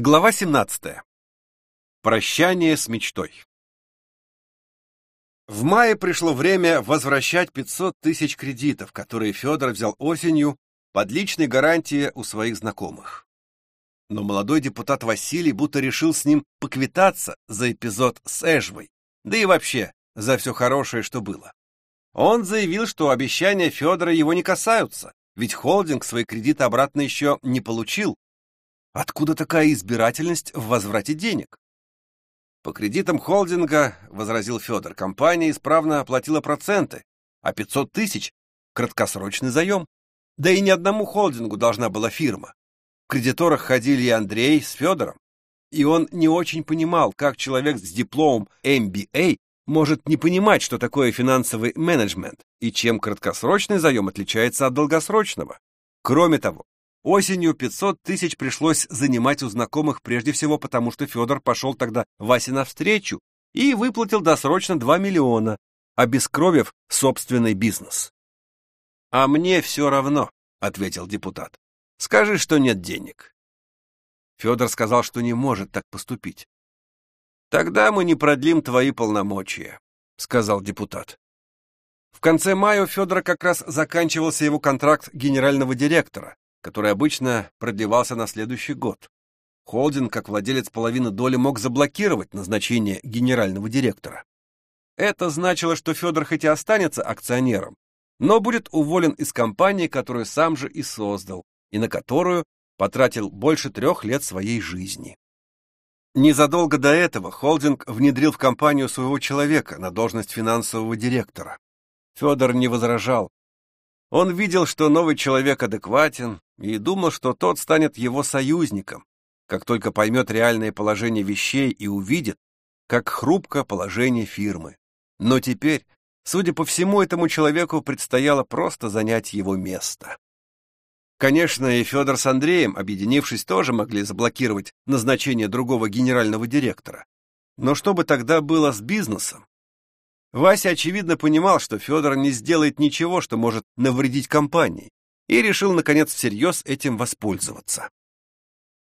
Глава 17. Прощание с мечтой. В мае пришло время возвращать 500 тысяч кредитов, которые Федор взял осенью под личной гарантией у своих знакомых. Но молодой депутат Василий будто решил с ним поквитаться за эпизод с Эжвой, да и вообще за все хорошее, что было. Он заявил, что обещания Федора его не касаются, ведь холдинг свои кредиты обратно еще не получил, Откуда такая избирательность в возврате денег? По кредитам холдинга, возразил Федор, компания исправно оплатила проценты, а 500 тысяч – краткосрочный заем. Да и ни одному холдингу должна была фирма. В кредиторах ходили и Андрей с Федором. И он не очень понимал, как человек с дипломом MBA может не понимать, что такое финансовый менеджмент и чем краткосрочный заем отличается от долгосрочного. Кроме того, Осенью 500 тысяч пришлось занимать у знакомых прежде всего потому, что Федор пошел тогда Васе навстречу и выплатил досрочно 2 миллиона, обескровив собственный бизнес. «А мне все равно», — ответил депутат. «Скажи, что нет денег». Федор сказал, что не может так поступить. «Тогда мы не продлим твои полномочия», — сказал депутат. В конце мая у Федора как раз заканчивался его контракт генерального директора, который обычно продлевался на следующий год. Холдинг, как владелец половины доли, мог заблокировать назначение генерального директора. Это значило, что Федор хоть и останется акционером, но будет уволен из компании, которую сам же и создал, и на которую потратил больше трех лет своей жизни. Незадолго до этого холдинг внедрил в компанию своего человека на должность финансового директора. Федор не возражал, он видел, что новый человек адекватен, и думал, что тот станет его союзником, как только поймет реальное положение вещей и увидит, как хрупко положение фирмы. Но теперь, судя по всему, этому человеку предстояло просто занять его место. Конечно, и Федор с Андреем, объединившись, тоже могли заблокировать назначение другого генерального директора. Но что бы тогда было с бизнесом? Вася, очевидно, понимал, что Федор не сделает ничего, что может навредить компании, и решил, наконец, всерьез этим воспользоваться.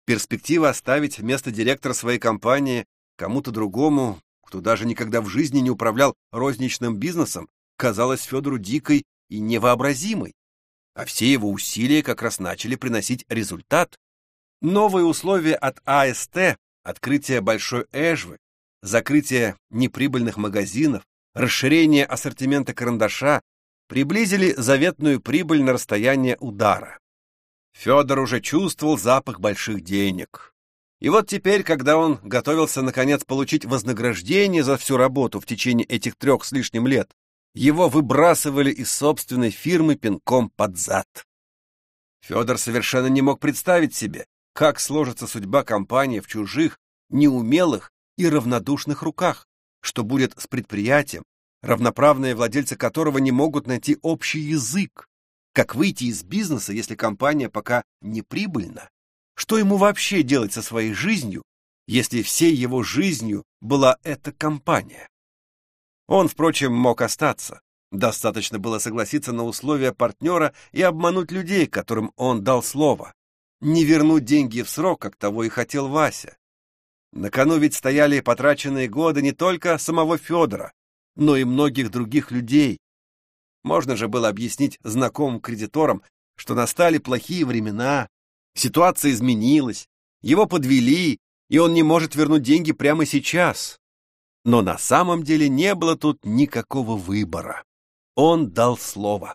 Перспектива оставить вместо директора своей компании кому-то другому, кто даже никогда в жизни не управлял розничным бизнесом, казалась Федору дикой и невообразимой. А все его усилия как раз начали приносить результат. Новые условия от АСТ, открытие большой Эжвы, закрытие неприбыльных магазинов, расширение ассортимента карандаша приблизили заветную прибыль на расстояние удара. Федор уже чувствовал запах больших денег. И вот теперь, когда он готовился наконец получить вознаграждение за всю работу в течение этих трех с лишним лет, его выбрасывали из собственной фирмы пинком под зад. Федор совершенно не мог представить себе, как сложится судьба компании в чужих, неумелых и равнодушных руках что будет с предприятием, равноправные владельцы которого не могут найти общий язык. Как выйти из бизнеса, если компания пока не прибыльна? Что ему вообще делать со своей жизнью, если всей его жизнью была эта компания? Он, впрочем, мог остаться. Достаточно было согласиться на условия партнера и обмануть людей, которым он дал слово. Не вернуть деньги в срок, как того и хотел Вася. На кону ведь стояли потраченные годы не только самого Федора, но и многих других людей. Можно же было объяснить знакомым кредиторам, что настали плохие времена, ситуация изменилась, его подвели, и он не может вернуть деньги прямо сейчас. Но на самом деле не было тут никакого выбора. Он дал слово.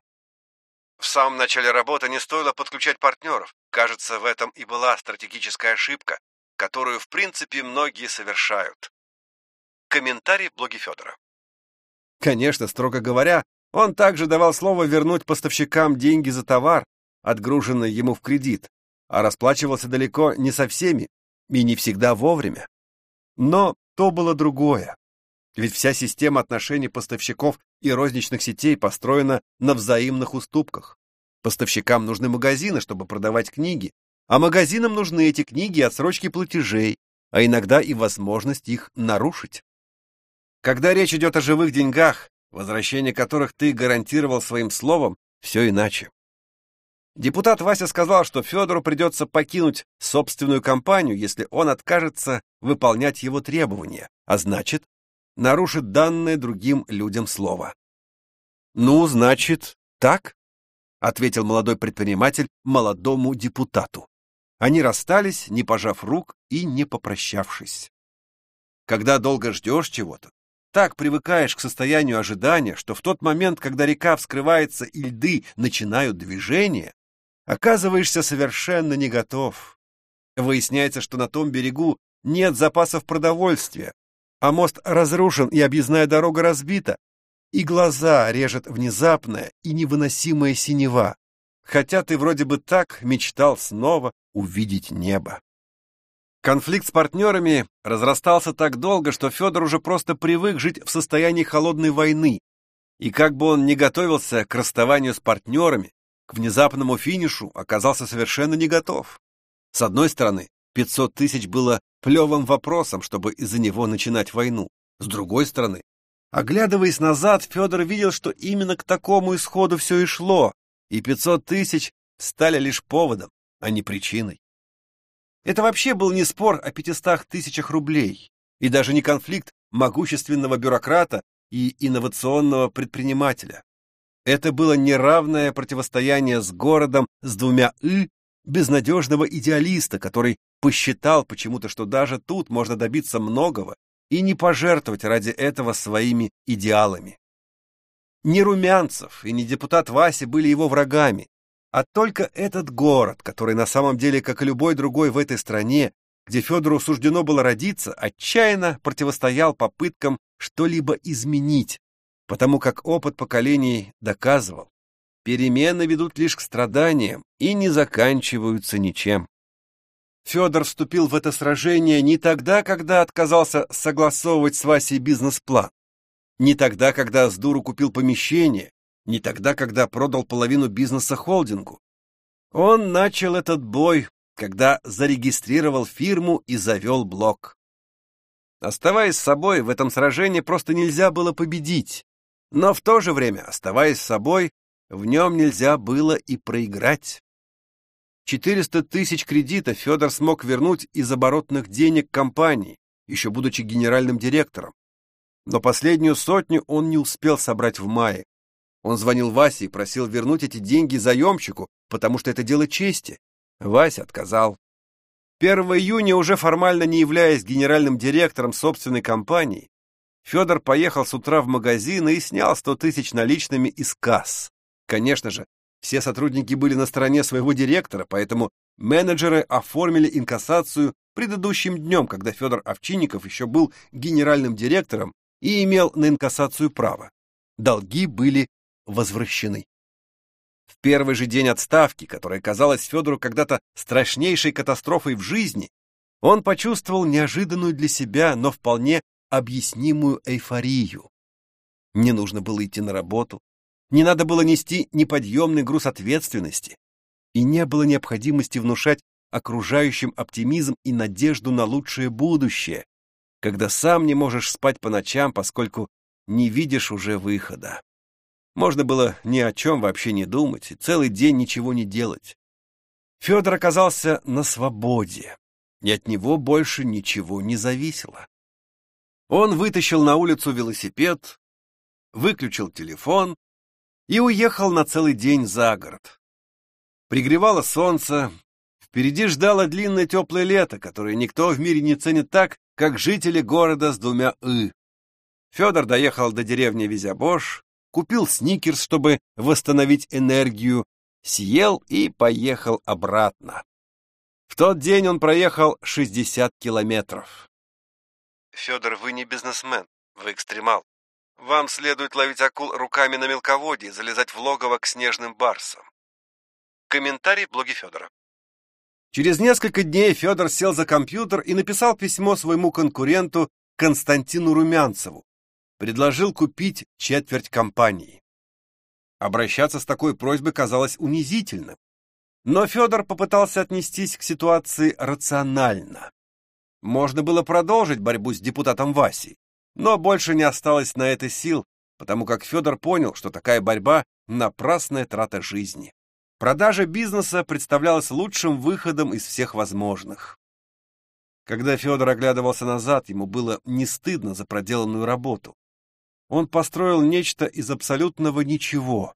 В самом начале работы не стоило подключать партнеров. Кажется, в этом и была стратегическая ошибка, которую, в принципе, многие совершают. Комментарий в блоге Федора. Конечно, строго говоря, он также давал слово вернуть поставщикам деньги за товар, отгруженный ему в кредит, а расплачивался далеко не со всеми и не всегда вовремя. Но то было другое. Ведь вся система отношений поставщиков и розничных сетей построена на взаимных уступках. Поставщикам нужны магазины, чтобы продавать книги, а магазинам нужны эти книги и отсрочки платежей, а иногда и возможность их нарушить. Когда речь идет о живых деньгах, возвращение которых ты гарантировал своим словом, все иначе. Депутат Вася сказал, что Федору придется покинуть собственную компанию, если он откажется выполнять его требования, а значит, нарушит данное другим людям слово. «Ну, значит, так?» — ответил молодой предприниматель молодому депутату. Они расстались, не пожав рук и не попрощавшись. Когда долго ждешь чего-то, так привыкаешь к состоянию ожидания, что в тот момент, когда река вскрывается и льды начинают движение, оказываешься совершенно не готов. Выясняется, что на том берегу нет запасов продовольствия, а мост разрушен и объездная дорога разбита, и глаза режет внезапная и невыносимая синева, хотя ты вроде бы так мечтал снова увидеть небо. Конфликт с партнерами разрастался так долго, что Федор уже просто привык жить в состоянии холодной войны, и как бы он ни готовился к расставанию с партнерами, к внезапному финишу оказался совершенно не готов. С одной стороны, 500 тысяч было плевым вопросом, чтобы из-за него начинать войну. С другой стороны, оглядываясь назад, Федор видел, что именно к такому исходу все и шло, и 500 тысяч стали лишь поводом, а не причиной. Это вообще был не спор о 500 тысячах рублей, и даже не конфликт могущественного бюрократа и инновационного предпринимателя. Это было неравное противостояние с городом с двумя «ы» безнадежного идеалиста, который посчитал почему-то, что даже тут можно добиться многого и не пожертвовать ради этого своими идеалами. Ни Румянцев и ни депутат Вася были его врагами, а только этот город, который на самом деле, как и любой другой в этой стране, где Федору суждено было родиться, отчаянно противостоял попыткам что-либо изменить, потому как опыт поколений доказывал, перемены ведут лишь к страданиям и не заканчиваются ничем. Федор вступил в это сражение не тогда, когда отказался согласовывать с Васей бизнес-план, не тогда, когда с дуру купил помещение, не тогда, когда продал половину бизнеса холдингу. Он начал этот бой, когда зарегистрировал фирму и завел блог. Оставаясь собой, в этом сражении просто нельзя было победить. Но в то же время, оставаясь собой, в нем нельзя было и проиграть. 400 тысяч кредита Федор смог вернуть из оборотных денег компании, еще будучи генеральным директором. Но последнюю сотню он не успел собрать в мае. Он звонил Васе и просил вернуть эти деньги заемщику, потому что это дело чести. Вася отказал. 1 июня, уже формально не являясь генеральным директором собственной компании, Федор поехал с утра в магазин и снял 100 тысяч наличными из касс. Конечно же, все сотрудники были на стороне своего директора, поэтому менеджеры оформили инкассацию предыдущим днем, когда Федор Овчинников еще был генеральным директором и имел на инкассацию право. Долги были возвращены. В первый же день отставки, которая казалась Федору когда-то страшнейшей катастрофой в жизни, он почувствовал неожиданную для себя, но вполне объяснимую эйфорию. Не нужно было идти на работу, не надо было нести неподъемный груз ответственности, и не было необходимости внушать окружающим оптимизм и надежду на лучшее будущее, когда сам не можешь спать по ночам, поскольку не видишь уже выхода. Можно было ни о чем вообще не думать и целый день ничего не делать. Федор оказался на свободе, и от него больше ничего не зависело. Он вытащил на улицу велосипед, выключил телефон и уехал на целый день за город. Пригревало солнце, впереди ждало длинное теплое лето, которое никто в мире не ценит так, как жители города с двумя «ы». Федор доехал до деревни Визябош, купил сникерс, чтобы восстановить энергию, съел и поехал обратно. В тот день он проехал 60 километров. Федор, вы не бизнесмен, вы экстремал. Вам следует ловить акул руками на мелководье и залезать в логово к снежным барсам. Комментарий в блоге Федора. Через несколько дней Федор сел за компьютер и написал письмо своему конкуренту Константину Румянцеву. Предложил купить четверть компании. Обращаться с такой просьбой казалось унизительным. Но Федор попытался отнестись к ситуации рационально. Можно было продолжить борьбу с депутатом Васей, но больше не осталось на это сил, потому как Федор понял, что такая борьба — напрасная трата жизни. Продажа бизнеса представлялась лучшим выходом из всех возможных. Когда Федор оглядывался назад, ему было не стыдно за проделанную работу. Он построил нечто из абсолютного ничего.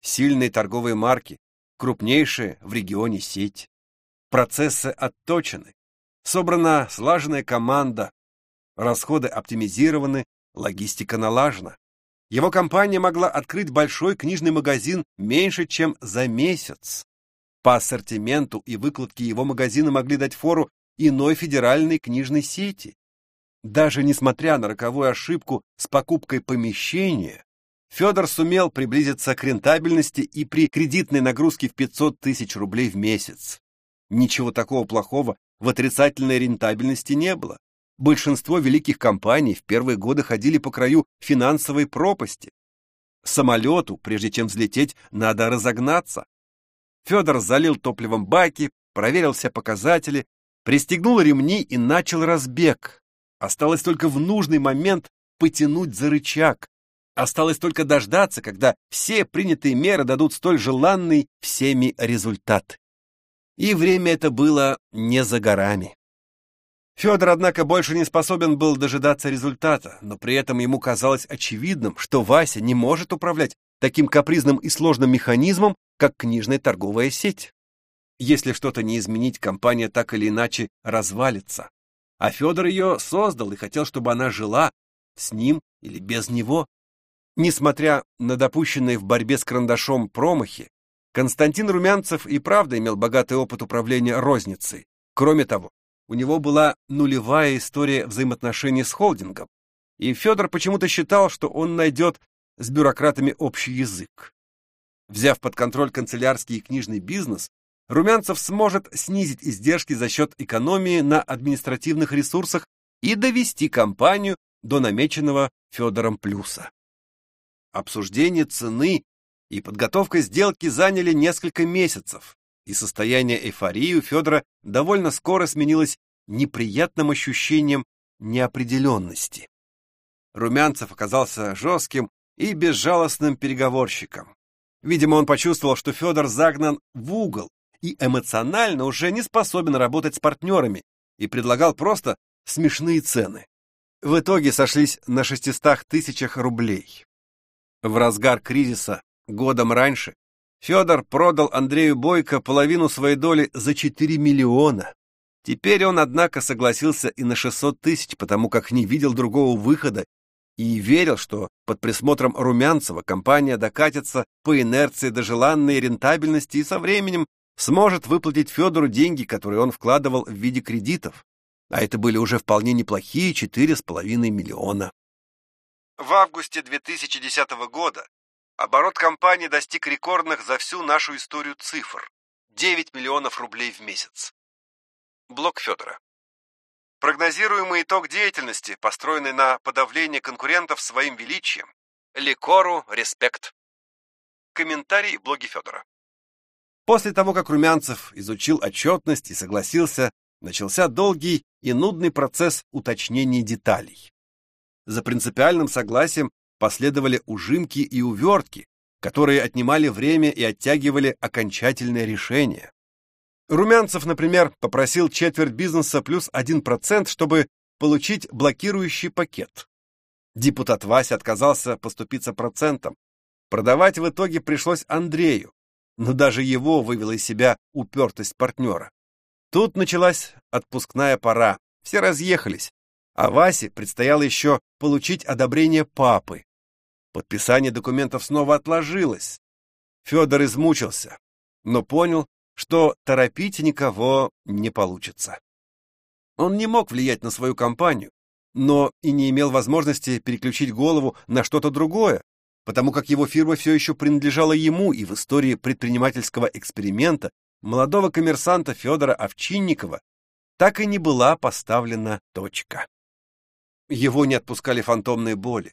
Сильные торговые марки, крупнейшая в регионе сеть. Процессы отточены, собрана слаженная команда, расходы оптимизированы, логистика налажена. Его компания могла открыть большой книжный магазин меньше, чем за месяц. По ассортименту и выкладке его магазины могли дать фору иной федеральной книжной сети. Даже несмотря на роковую ошибку с покупкой помещения, Федор сумел приблизиться к рентабельности и при кредитной нагрузке в 500 тысяч рублей в месяц. Ничего такого плохого в отрицательной рентабельности не было. Большинство великих компаний в первые годы ходили по краю финансовой пропасти. Самолету, прежде чем взлететь, надо разогнаться. Федор залил топливом баки, проверил все показатели, пристегнул ремни и начал разбег. Осталось только в нужный момент потянуть за рычаг. Осталось только дождаться, когда все принятые меры дадут столь желанный всеми результат. И время это было не за горами. Федор, однако, больше не способен был дожидаться результата, но при этом ему казалось очевидным, что Вася не может управлять таким капризным и сложным механизмом, как книжная торговая сеть. Если что-то не изменить, компания так или иначе развалится. А Федор ее создал и хотел, чтобы она жила с ним или без него. Несмотря на допущенные в борьбе с карандашом промахи, Константин Румянцев и правда имел богатый опыт управления розницей. Кроме того, у него была нулевая история взаимоотношений с холдингом, и Федор почему-то считал, что он найдет с бюрократами общий язык. Взяв под контроль канцелярский и книжный бизнес, Румянцев сможет снизить издержки за счет экономии на административных ресурсах и довести компанию до намеченного Федором плюса. Обсуждение цены и подготовка сделки заняли несколько месяцев, и состояние эйфории у Федора довольно скоро сменилось неприятным ощущением неопределенности. Румянцев оказался жестким и безжалостным переговорщиком. Видимо, он почувствовал, что Федор загнан в угол и эмоционально уже не способен работать с партнерами и предлагал просто смешные цены. В итоге сошлись на 600 тысячах рублей. В разгар кризиса, годом раньше, Федор продал Андрею Бойко половину своей доли за 4 миллиона. Теперь он, однако, согласился и на 600 тысяч, потому как не видел другого выхода и верил, что под присмотром Румянцева компания докатится по инерции до желанной рентабельности и со временем сможет выплатить Федору деньги, которые он вкладывал в виде кредитов. А это были уже вполне неплохие 4,5 миллиона. В августе 2010 года оборот компании достиг рекордных за всю нашу историю цифр – 9 миллионов рублей в месяц. Блок Федора. Прогнозируемый итог деятельности, построенный на подавлении конкурентов своим величием. Ликору респект. Комментарий блоги Федора. После того, как Румянцев изучил отчетность и согласился, начался долгий и нудный процесс уточнения деталей. За принципиальным согласием последовали ужимки и увертки, которые отнимали время и оттягивали окончательное решение. Румянцев, например, попросил четверть бизнеса плюс 1%, чтобы получить блокирующий пакет. Депутат Вася отказался поступиться процентом. Продавать в итоге пришлось Андрею, но даже его вывела из себя упертость партнера. Тут началась отпускная пора, все разъехались, а Васе предстояло еще получить одобрение папы. Подписание документов снова отложилось. Федор измучился, но понял, что торопить никого не получится. Он не мог влиять на свою компанию, но и не имел возможности переключить голову на что-то другое, потому как его фирма все еще принадлежала ему, и в истории предпринимательского эксперимента молодого коммерсанта Федора Овчинникова так и не была поставлена точка. Его не отпускали фантомные боли.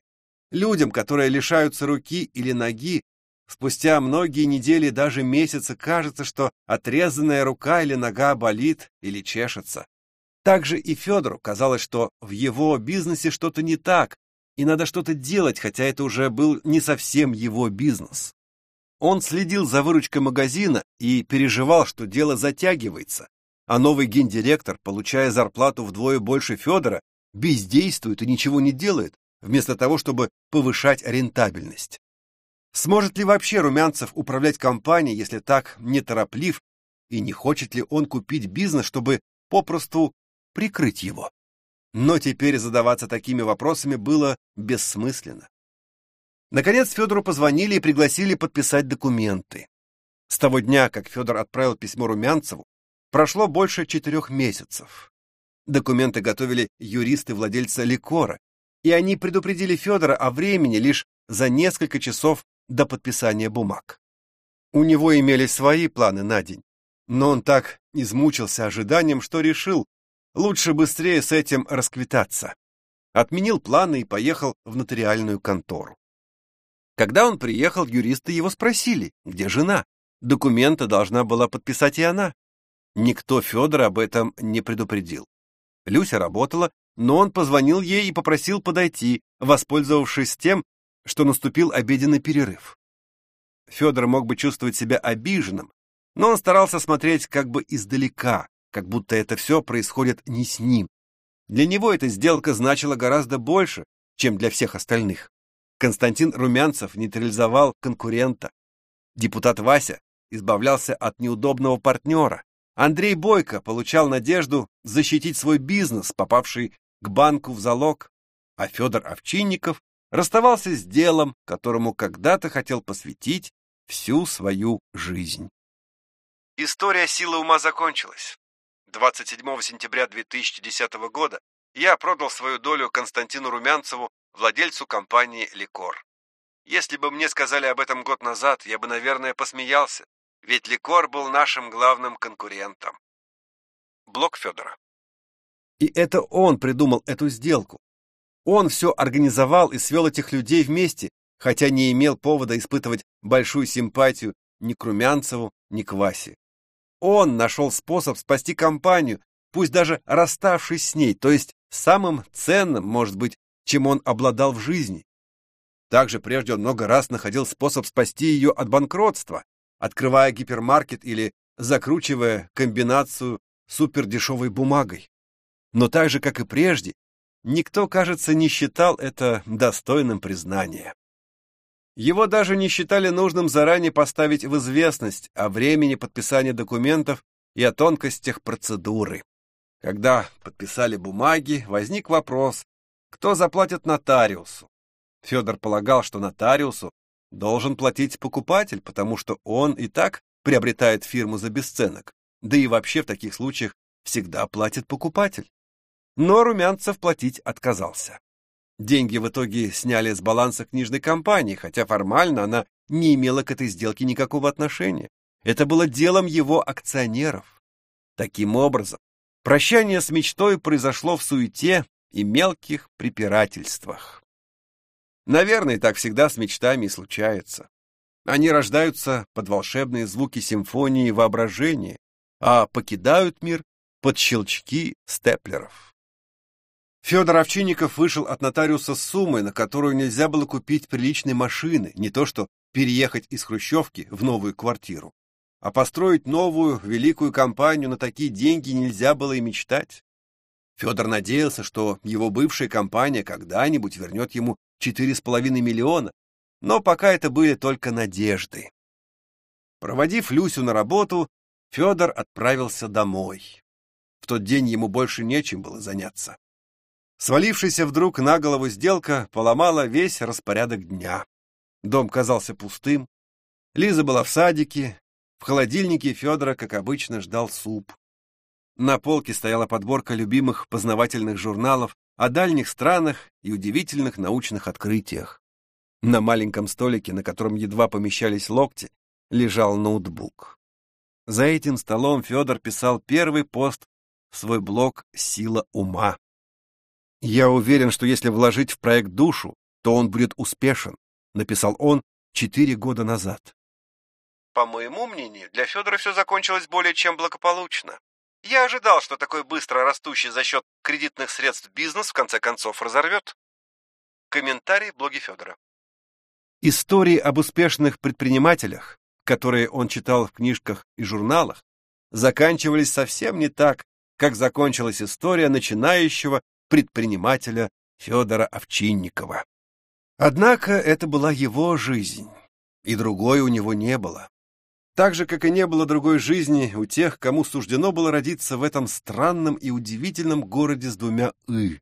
Людям, которые лишаются руки или ноги, спустя многие недели, даже месяцы, кажется, что отрезанная рука или нога болит или чешется. Также и Федору казалось, что в его бизнесе что-то не так, и надо что-то делать, хотя это уже был не совсем его бизнес. Он следил за выручкой магазина и переживал, что дело затягивается, а новый гендиректор, получая зарплату вдвое больше Федора, бездействует и ничего не делает, вместо того, чтобы повышать рентабельность. Сможет ли вообще Румянцев управлять компанией, если так нетороплив, и не хочет ли он купить бизнес, чтобы попросту прикрыть его? Но теперь задаваться такими вопросами было бессмысленно. Наконец Федору позвонили и пригласили подписать документы. С того дня, как Федор отправил письмо Румянцеву, прошло больше четырех месяцев. Документы готовили юристы владельца ликора, и они предупредили Федора о времени лишь за несколько часов до подписания бумаг. У него имелись свои планы на день, но он так измучился ожиданием, что решил, лучше быстрее с этим расквитаться. Отменил планы и поехал в нотариальную контору. Когда он приехал, юристы его спросили, где жена. Документы должна была подписать и она. Никто Федора об этом не предупредил. Люся работала, но он позвонил ей и попросил подойти, воспользовавшись тем, что наступил обеденный перерыв. Федор мог бы чувствовать себя обиженным, но он старался смотреть как бы издалека, как будто это все происходит не с ним. Для него эта сделка значила гораздо больше, чем для всех остальных. Константин Румянцев нейтрализовал конкурента. Депутат Вася избавлялся от неудобного партнера. Андрей Бойко получал надежду защитить свой бизнес, попавший к банку в залог, а Федор Овчинников расставался с делом, которому когда-то хотел посвятить всю свою жизнь. История силы ума закончилась. 27 сентября 2010 года я продал свою долю Константину Румянцеву, владельцу компании «Ликор». Если бы мне сказали об этом год назад, я бы, наверное, посмеялся, ведь «Ликор» был нашим главным конкурентом. Блок Федора. И это он придумал эту сделку. Он все организовал и свел этих людей вместе, хотя не имел повода испытывать большую симпатию ни к Румянцеву, ни к Васе. Он нашел способ спасти компанию, пусть даже расставшись с ней, то есть самым ценным, может быть, чем он обладал в жизни. Также прежде он много раз находил способ спасти ее от банкротства, открывая гипермаркет или закручивая комбинацию супердешевой бумагой. Но так же, как и прежде, никто, кажется, не считал это достойным признания. Его даже не считали нужным заранее поставить в известность о времени подписания документов и о тонкостях процедуры. Когда подписали бумаги, возник вопрос, кто заплатит нотариусу. Федор полагал, что нотариусу должен платить покупатель, потому что он и так приобретает фирму за бесценок, да и вообще в таких случаях всегда платит покупатель. Но Румянцев платить отказался. Деньги в итоге сняли с баланса книжной компании, хотя формально она не имела к этой сделке никакого отношения. Это было делом его акционеров. Таким образом, прощание с мечтой произошло в суете и мелких препирательствах. Наверное, так всегда с мечтами и случается. Они рождаются под волшебные звуки симфонии воображения, а покидают мир под щелчки степлеров. Федор Овчинников вышел от нотариуса с суммой, на которую нельзя было купить приличной машины, не то что переехать из Хрущевки в новую квартиру. А построить новую, великую компанию на такие деньги нельзя было и мечтать. Федор надеялся, что его бывшая компания когда-нибудь вернет ему четыре с половиной миллиона, но пока это были только надежды. Проводив Люсю на работу, Федор отправился домой. В тот день ему больше нечем было заняться. Свалившаяся вдруг на голову сделка поломала весь распорядок дня. Дом казался пустым. Лиза была в садике. В холодильнике Федора, как обычно, ждал суп. На полке стояла подборка любимых познавательных журналов о дальних странах и удивительных научных открытиях. На маленьком столике, на котором едва помещались локти, лежал ноутбук. За этим столом Федор писал первый пост в свой блог «Сила ума». «Я уверен, что если вложить в проект душу, то он будет успешен», написал он четыре года назад. По моему мнению, для Федора все закончилось более чем благополучно. Я ожидал, что такой быстро растущий за счет кредитных средств бизнес в конце концов разорвет. Комментарий в блоге Федора. Истории об успешных предпринимателях, которые он читал в книжках и журналах, заканчивались совсем не так, как закончилась история начинающего предпринимателя Федора Овчинникова. Однако это была его жизнь, и другой у него не было. Так же, как и не было другой жизни у тех, кому суждено было родиться в этом странном и удивительном городе с двумя «ы»,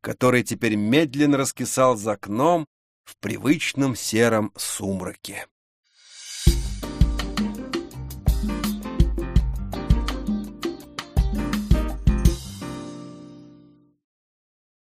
который теперь медленно раскисал за окном в привычном сером сумраке.